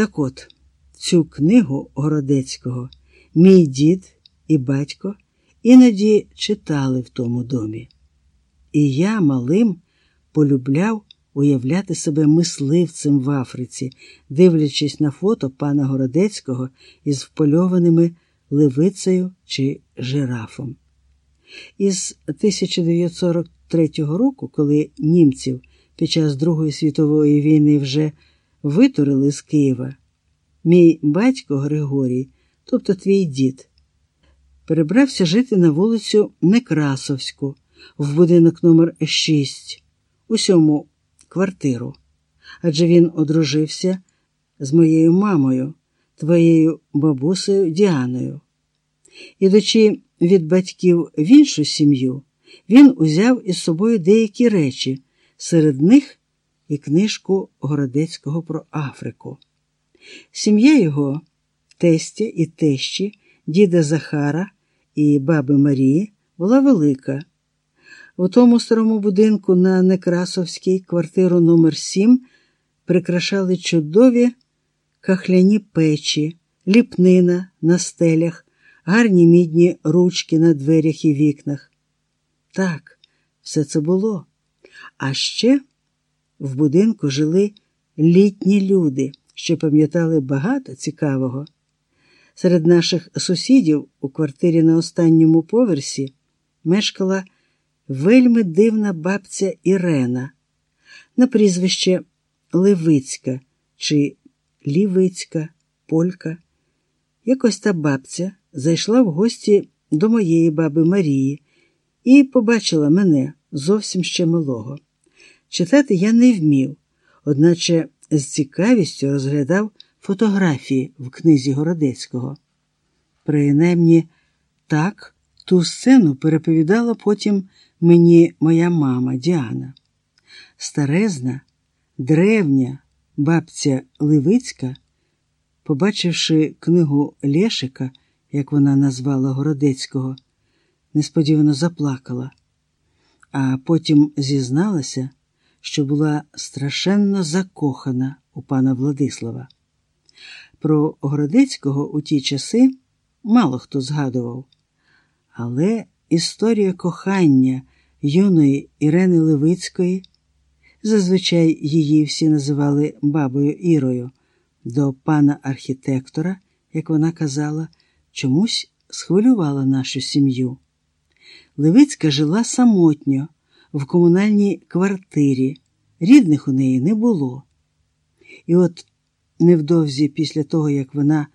Так от, цю книгу Городецького мій дід і батько іноді читали в тому домі. І я малим полюбляв уявляти себе мисливцем в Африці, дивлячись на фото пана Городецького із впольованими левицею чи жирафом. Із 1943 року, коли німців під час Другої світової війни вже витурили з Києва, мій батько Григорій, тобто твій дід, перебрався жити на вулицю Некрасовську в будинок номер 6 у сьому квартиру, адже він одружився з моєю мамою, твоєю бабусею Діаною. Ідучи від батьків в іншу сім'ю, він узяв із собою деякі речі, серед них і книжку Городецького про Африку. Сім'я його, тестя і тещі, діда Захара і баби Марії, була велика. У тому старому будинку на Некрасовській квартиру номер 7 прикрашали чудові кахляні печі, ліпнина на стелях, гарні мідні ручки на дверях і вікнах. Так, все це було. А ще в будинку жили літні люди, що пам'ятали багато цікавого. Серед наших сусідів у квартирі на останньому поверсі мешкала вельми дивна бабця Ірена на прізвище Левицька чи Лівицька, Полька. Якось та бабця зайшла в гості до моєї баби Марії і побачила мене зовсім ще малого. Читати я не вмів, одначе з цікавістю розглядав фотографії в книзі Городецького. Принаймні, так ту сцену переповідала потім мені моя мама Діана. Старезна, древня бабця Ливицька, побачивши книгу Лєшика, як вона назвала Городецького, несподівано заплакала, а потім зізналася, що була страшенно закохана у пана Владислава. Про Городецького у ті часи мало хто згадував, але історія кохання юної Ірени Левицької, зазвичай її всі називали бабою Ірою, до пана архітектора, як вона казала, чомусь схвилювала нашу сім'ю. Левицька жила самотньо в комунальній квартирі, рідних у неї не було. І от невдовзі після того, як вона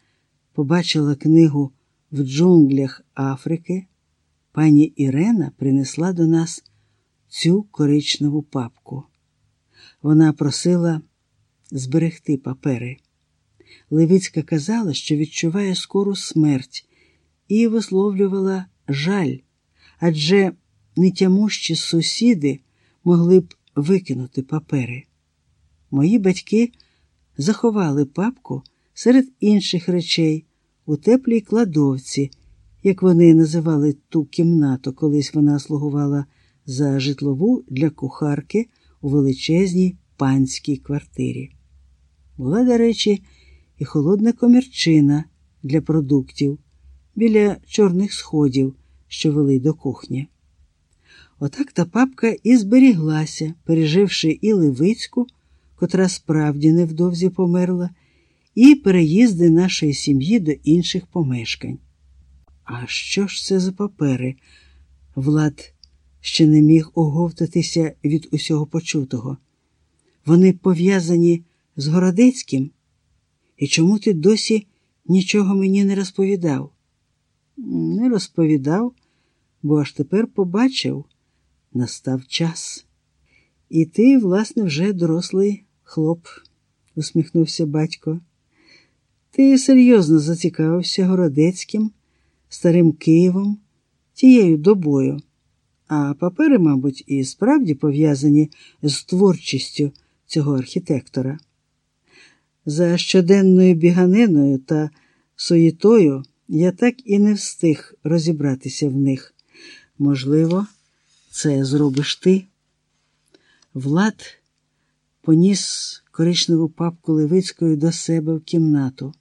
побачила книгу в джунглях Африки, пані Ірена принесла до нас цю коричневу папку. Вона просила зберегти папери. Левицька казала, що відчуває скору смерть, і висловлювала жаль, адже нетямущі сусіди могли б викинути папери. Мої батьки заховали папку серед інших речей у теплій кладовці, як вони називали ту кімнату, колись вона слугувала за житлову для кухарки у величезній панській квартирі. Була, до речі, і холодна комірчина для продуктів біля чорних сходів, що вели до кухні. Отак та папка і зберіглася, переживши і Левицьку, котра справді невдовзі померла, і переїзди нашої сім'ї до інших помешкань. А що ж це за папери? Влад ще не міг оговтатися від усього почутого. Вони пов'язані з Городецьким? І чому ти досі нічого мені не розповідав? Не розповідав, бо аж тепер побачив, настав час. І ти, власне, вже дорослий хлоп, усміхнувся батько. Ти серйозно зацікавився Городецьким, старим Києвом, тією добою, а папери, мабуть, і справді пов'язані з творчістю цього архітектора. За щоденною біганиною та суєтою я так і не встиг розібратися в них. Можливо, це зробиш ти. Влад поніс коричневу папку Левицької до себе в кімнату.